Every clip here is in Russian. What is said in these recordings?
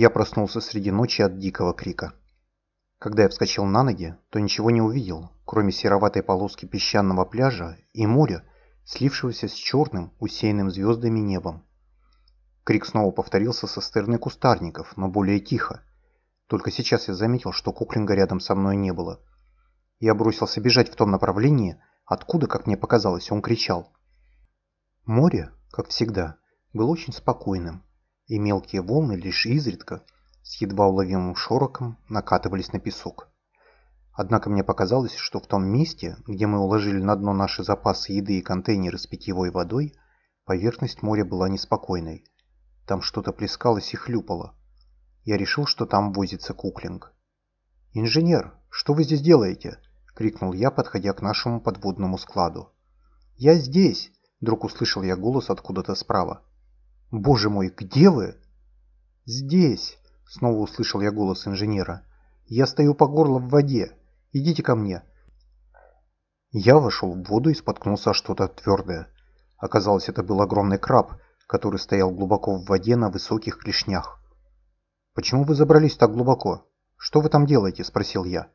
Я проснулся среди ночи от дикого крика. Когда я вскочил на ноги, то ничего не увидел, кроме сероватой полоски песчаного пляжа и моря, слившегося с черным, усеянным звездами небом. Крик снова повторился со стороны кустарников, но более тихо. Только сейчас я заметил, что Куклинга рядом со мной не было. Я бросился бежать в том направлении, откуда, как мне показалось, он кричал. Море, как всегда, было очень спокойным, и мелкие волны лишь изредка, с едва уловимым шороком, накатывались на песок. Однако мне показалось, что в том месте, где мы уложили на дно наши запасы еды и контейнеры с питьевой водой, поверхность моря была неспокойной. Там что-то плескалось и хлюпало. Я решил, что там возится куклинг. «Инженер, что вы здесь делаете?» — крикнул я, подходя к нашему подводному складу. «Я здесь!» — вдруг услышал я голос откуда-то справа. «Боже мой, где вы?» «Здесь!» — снова услышал я голос инженера. «Я стою по горло в воде. Идите ко мне». Я вошел в воду и споткнулся что-то твердое. Оказалось, это был огромный краб, который стоял глубоко в воде на высоких клешнях. «Почему вы забрались так глубоко? Что вы там делаете?» – спросил я.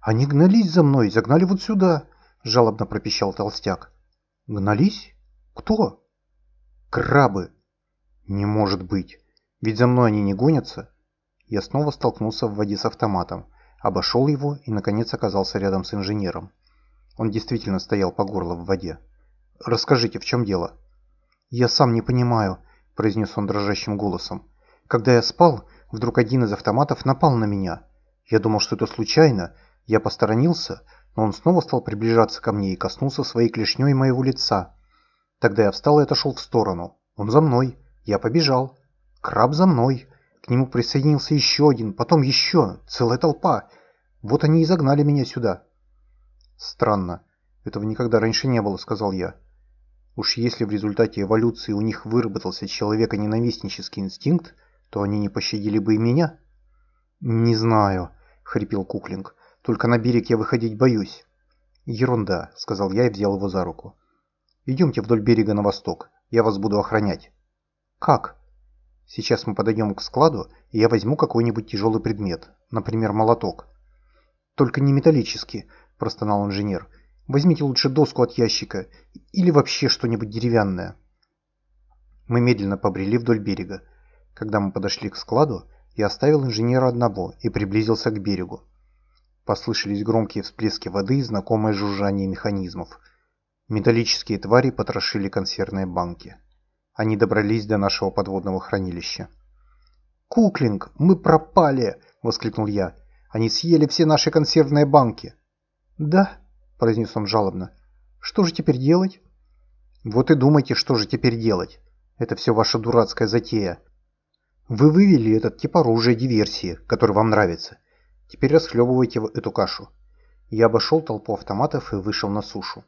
«Они гнались за мной, загнали вот сюда», – жалобно пропищал толстяк. «Гнались? Кто?» «Крабы!» «Не может быть! Ведь за мной они не гонятся!» Я снова столкнулся в воде с автоматом, обошел его и, наконец, оказался рядом с инженером. Он действительно стоял по горло в воде. «Расскажите, в чем дело?» «Я сам не понимаю», – произнес он дрожащим голосом. «Когда я спал, вдруг один из автоматов напал на меня. Я думал, что это случайно. Я посторонился, но он снова стал приближаться ко мне и коснулся своей клешней моего лица. Тогда я встал и отошел в сторону. Он за мной. Я побежал. Краб за мной. К нему присоединился еще один, потом еще. Целая толпа. Вот они и загнали меня сюда». «Странно. Этого никогда раньше не было», — сказал я. Уж если в результате эволюции у них выработался человеконенавистнический инстинкт, то они не пощадили бы и меня. «Не знаю», — хрипел Куклинг. «Только на берег я выходить боюсь». «Ерунда», — сказал я и взял его за руку. «Идемте вдоль берега на восток. Я вас буду охранять». «Как?» «Сейчас мы подойдем к складу, и я возьму какой-нибудь тяжелый предмет, например, молоток». «Только не металлический», — простонал инженер. Возьмите лучше доску от ящика или вообще что-нибудь деревянное. Мы медленно побрели вдоль берега. Когда мы подошли к складу, я оставил инженера одного и приблизился к берегу. Послышались громкие всплески воды и знакомое жужжание механизмов. Металлические твари потрошили консервные банки. Они добрались до нашего подводного хранилища. «Куклинг, мы пропали!» — воскликнул я. «Они съели все наши консервные банки!» «Да», – произнес он жалобно. «Что же теперь делать?» «Вот и думайте, что же теперь делать. Это все ваша дурацкая затея. Вы вывели этот тип оружия диверсии, который вам нравится. Теперь расхлебывайте эту кашу». Я обошел толпу автоматов и вышел на сушу.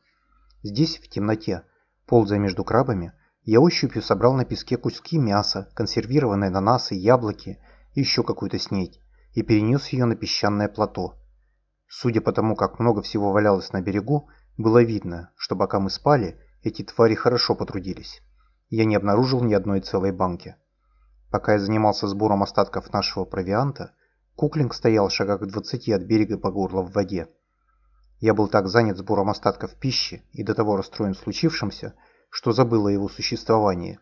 Здесь, в темноте, ползая между крабами, я ощупью собрал на песке куски мяса, консервированные ананасы, яблоки и еще какую-то снедь, и перенес ее на песчаное плато. Судя по тому, как много всего валялось на берегу, было видно, что пока мы спали, эти твари хорошо потрудились. Я не обнаружил ни одной целой банки. Пока я занимался сбором остатков нашего провианта, Куклинг стоял в шагах 20 от берега по горло в воде. Я был так занят сбором остатков пищи и до того расстроен случившимся, что забыл о его существовании.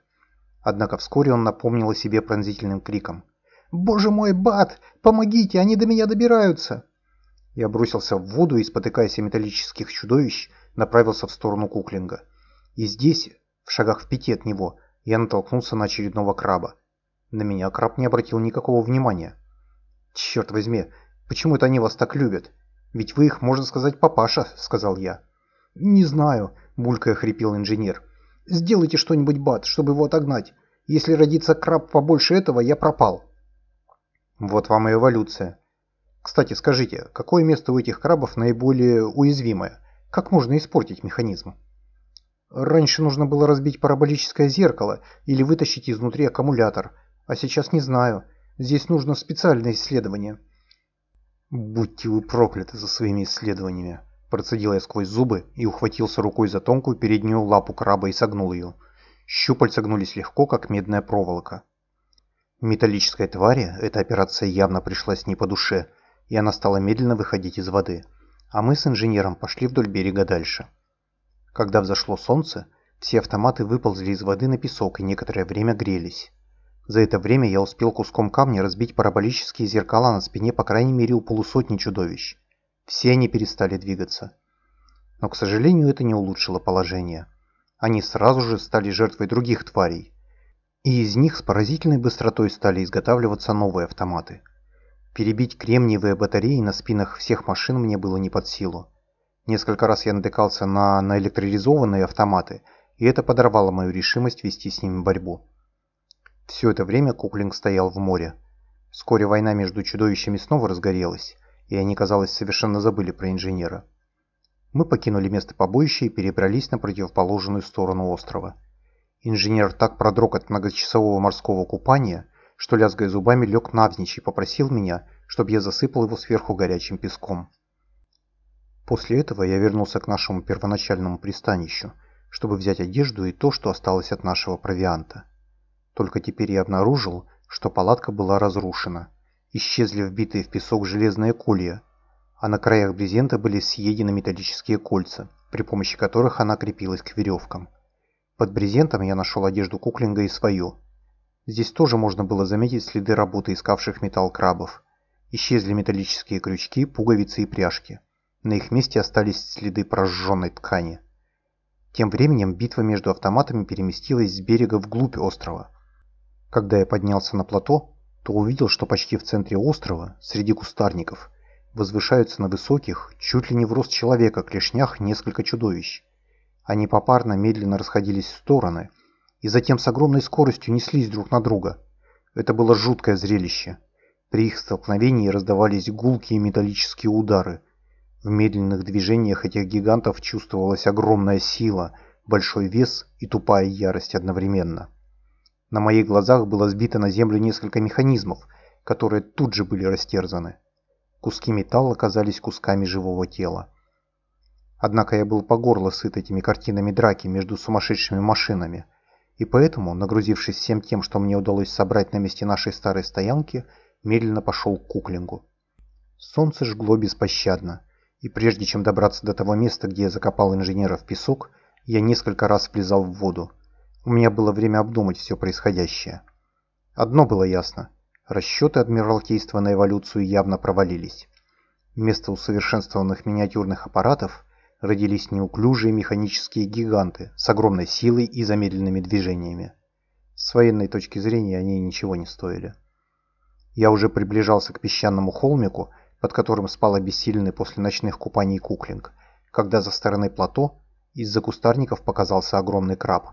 Однако вскоре он напомнил о себе пронзительным криком. «Боже мой, Бат! Помогите! Они до меня добираются!» Я бросился в воду и, спотыкаясь о металлических чудовищ, направился в сторону Куклинга. И здесь, в шагах в пяти от него, я натолкнулся на очередного краба. На меня краб не обратил никакого внимания. «Черт возьми, почему это они вас так любят? Ведь вы их, можно сказать, папаша», — сказал я. «Не знаю», — булькая хрипел инженер. «Сделайте что-нибудь, Бат, чтобы его отогнать. Если родится краб побольше этого, я пропал». «Вот вам и эволюция», кстати, скажите, какое место у этих крабов наиболее уязвимое? Как можно испортить механизм? Раньше нужно было разбить параболическое зеркало или вытащить изнутри аккумулятор, а сейчас не знаю. Здесь нужно специальное исследование. Будьте вы прокляты за своими исследованиями. Процедил я сквозь зубы и ухватился рукой за тонкую переднюю лапу краба и согнул ее. Щупальца гнулись легко, как медная проволока. Металлической твари эта операция явно пришлась не по душе, и она стала медленно выходить из воды, а мы с инженером пошли вдоль берега дальше. Когда взошло солнце, все автоматы выползли из воды на песок и некоторое время грелись. За это время я успел куском камня разбить параболические зеркала на спине по крайней мере у полусотни чудовищ. Все они перестали двигаться. Но, к сожалению, это не улучшило положение. Они сразу же стали жертвой других тварей. И из них с поразительной быстротой стали изготавливаться новые автоматы. Перебить кремниевые батареи на спинах всех машин мне было не под силу. Несколько раз я натыкался на наэлектризованные автоматы, и это подорвало мою решимость вести с ними борьбу. Все это время Куклинг стоял в море. Вскоре война между чудовищами снова разгорелась, и они, казалось, совершенно забыли про инженера. Мы покинули место побоища и перебрались на противоположную сторону острова. Инженер так продрог от многочасового морского купания, что, лязгая зубами, лег навзничь и попросил меня, чтобы я засыпал его сверху горячим песком. После этого я вернулся к нашему первоначальному пристанищу, чтобы взять одежду и то, что осталось от нашего провианта. Только теперь я обнаружил, что палатка была разрушена. Исчезли вбитые в песок железные колья, а на краях брезента были съедены металлические кольца, при помощи которых она крепилась к веревкам. Под брезентом я нашел одежду куклинга и свою. Здесь тоже можно было заметить следы работы искавших металл крабов. Исчезли металлические крючки, пуговицы и пряжки. На их месте остались следы прожженной ткани. Тем временем битва между автоматами переместилась с берега вглубь острова. Когда я поднялся на плато, то увидел, что почти в центре острова, среди кустарников, возвышаются на высоких, чуть ли не в рост человека, клешнях несколько чудовищ. Они попарно медленно расходились в стороны и затем с огромной скоростью неслись друг на друга. Это было жуткое зрелище. При их столкновении раздавались гулкие металлические удары. В медленных движениях этих гигантов чувствовалась огромная сила, большой вес и тупая ярость одновременно. На моих глазах было сбито на землю несколько механизмов, которые тут же были растерзаны. Куски металла казались кусками живого тела. Однако я был по горло сыт этими картинами драки между сумасшедшими машинами, и поэтому, нагрузившись всем тем, что мне удалось собрать на месте нашей старой стоянки, медленно пошел к куклингу. Солнце жгло беспощадно, и прежде чем добраться до того места, где я закопал инженера в песок, я несколько раз влезал в воду. У меня было время обдумать все происходящее. Одно было ясно. Расчеты Адмиралтейства на эволюцию явно провалились. Вместо усовершенствованных миниатюрных аппаратов родились неуклюжие механические гиганты с огромной силой и замедленными движениями. С военной точки зрения они ничего не стоили. Я уже приближался к песчаному холмику, под которым спал обессиленный после ночных купаний куклинг, когда за стороны плато из-за кустарников показался огромный краб.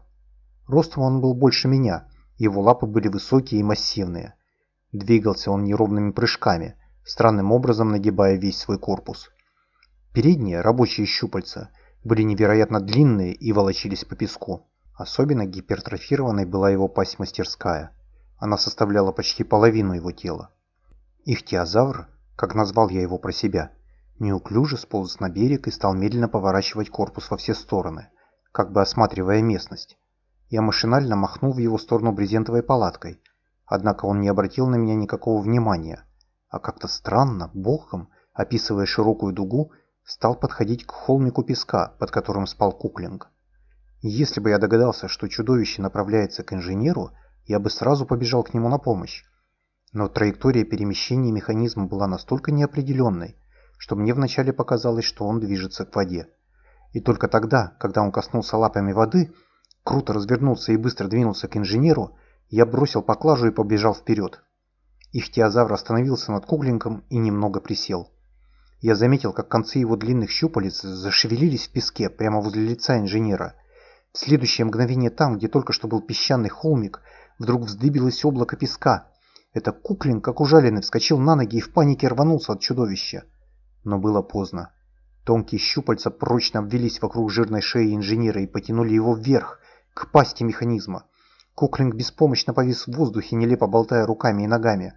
Ростом он был больше меня, его лапы были высокие и массивные. Двигался он неровными прыжками, странным образом нагибая весь свой корпус. Передние, рабочие щупальца, были невероятно длинные и волочились по песку. Особенно гипертрофированной была его пасть-мастерская. Она составляла почти половину его тела. Ихтиозавр, как назвал я его про себя, неуклюже сполз на берег и стал медленно поворачивать корпус во все стороны, как бы осматривая местность. Я машинально махнул в его сторону брезентовой палаткой, однако он не обратил на меня никакого внимания, а как-то странно, боком, описывая широкую дугу, стал подходить к холмику песка, под которым спал Куклинг. Если бы я догадался, что чудовище направляется к инженеру, я бы сразу побежал к нему на помощь. Но траектория перемещения механизма была настолько неопределенной, что мне вначале показалось, что он движется к воде. И только тогда, когда он коснулся лапами воды, круто развернулся и быстро двинулся к инженеру, я бросил поклажу и побежал вперед. Ихтиозавр остановился над Куклингом и немного присел. Я заметил, как концы его длинных щупалец зашевелились в песке прямо возле лица инженера. В следующее мгновение там, где только что был песчаный холмик, вдруг вздыбилось облако песка. Это Куклин, как ужаленный, вскочил на ноги и в панике рванулся от чудовища. Но было поздно. Тонкие щупальца прочно обвелись вокруг жирной шеи инженера и потянули его вверх, к пасти механизма. Куклинг беспомощно повис в воздухе, нелепо болтая руками и ногами.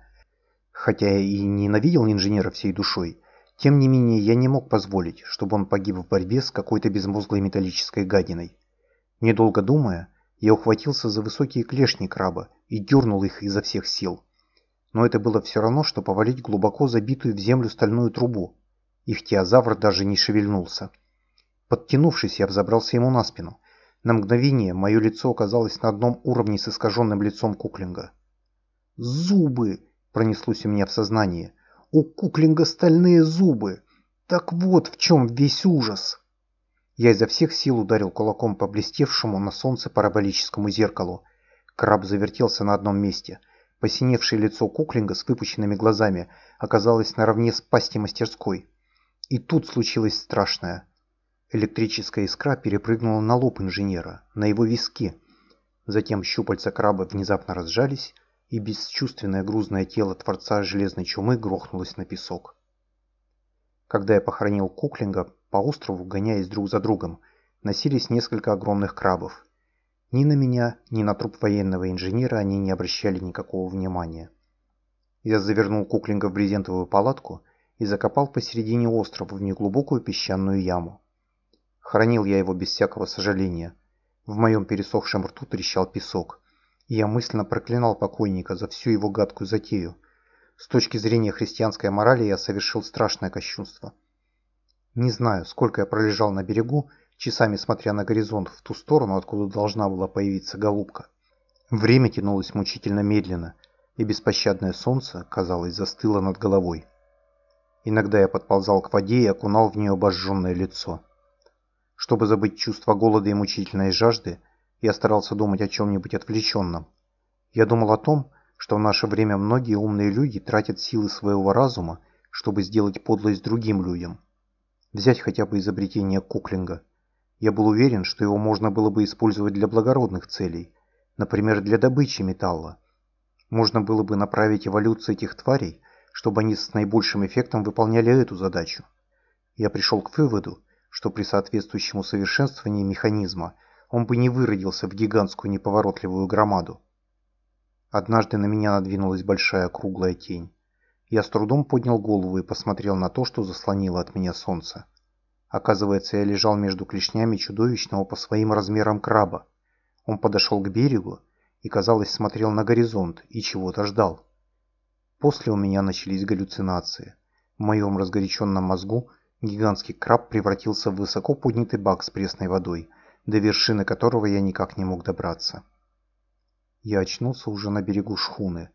Хотя и ненавидел инженера всей душой, тем не менее, я не мог позволить, чтобы он погиб в борьбе с какой-то безмозглой металлической гадиной. Недолго думая, я ухватился за высокие клешни краба и дернул их изо всех сил. но это было все равно, что повалить глубоко забитую в землю стальную трубу. Ихтиозавр даже не шевельнулся. Подтянувшись, я взобрался ему на спину. На мгновение мое лицо оказалось на одном уровне с искаженным лицом Куклинга. «Зубы!» — пронеслось у меня в сознании. «У Куклинга стальные зубы! Так вот в чем весь ужас!» Я изо всех сил ударил кулаком по блестевшему на солнце параболическому зеркалу. Краб завертелся на одном месте. Посиневшее лицо Куклинга с выпущенными глазами оказалось наравне с пасти мастерской. И тут случилось страшное. Электрическая искра перепрыгнула на лоб инженера, на его виски. Затем щупальца краба внезапно разжались, и бесчувственное грузное тело Творца Железной Чумы грохнулось на песок. Когда я похоронил Куклинга, по острову, гоняясь друг за другом, носились несколько огромных крабов. Ни на меня, ни на труп военного инженера они не обращали никакого внимания. Я завернул Куклинга в брезентовую палатку и закопал посередине острова в неглубокую песчаную яму. Хранил я его без всякого сожаления. В моем пересохшем рту трещал песок, и я мысленно проклинал покойника за всю его гадкую затею. С точки зрения христианской морали я совершил страшное кощунство. Не знаю, сколько я пролежал на берегу, часами смотря на горизонт в ту сторону, откуда должна была появиться голубка. Время тянулось мучительно медленно, и беспощадное солнце, казалось, застыло над головой. Иногда я подползал к воде и окунал в нее обожженное лицо. Чтобы забыть чувство голода и мучительной жажды, я старался думать о чем-нибудь отвлеченном. Я думал о том, что в наше время многие умные люди тратят силы своего разума, чтобы сделать подлость другим людям. Взять хотя бы изобретение Куклинга. Я был уверен, что его можно было бы использовать для благородных целей, например, для добычи металла. Можно было бы направить эволюцию этих тварей, чтобы они с наибольшим эффектом выполняли эту задачу. Я пришел к выводу, что при соответствующем усовершенствовании механизма он бы не выродился в гигантскую неповоротливую громаду. Однажды на меня надвинулась большая круглая тень. Я с трудом поднял голову и посмотрел на то, что заслонило от меня солнце. Оказывается, я лежал между клешнями чудовищного по своим размерам краба. Он подошел к берегу и, казалось, смотрел на горизонт и чего-то ждал. После у меня начались галлюцинации. В моем разгоряченном мозгу Гигантский краб превратился в высоко поднятый бак с пресной водой, до вершины которого я никак не мог добраться. Я очнулся уже на берегу шхуны,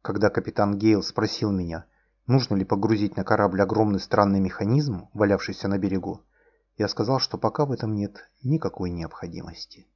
когда капитан Гейл спросил меня, нужно ли погрузить на корабль огромный странный механизм, валявшийся на берегу. Я сказал, что пока в этом нет никакой необходимости.